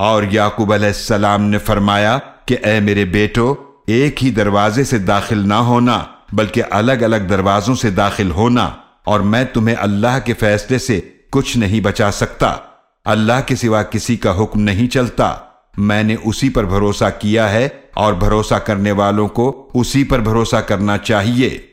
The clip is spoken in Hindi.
और याकूब अलैहिस्सलाम ने फरमाया कि, ए मेरे बेटो, एक ही दरवाजे से दाखिल ना होना, बल्कि अलग अलग दरवाजों से दाखिल होना, और मैं तुम्हें अल्लाह के फैसले से कुछ नहीं बचा सकता। अल्लाह के सिवा किसी का हुक्म नहीं चलता। मैंने उसी पर भरोसा किया है, और भरोसा करने वालों को उसी पर भरोसा करना चाहिए।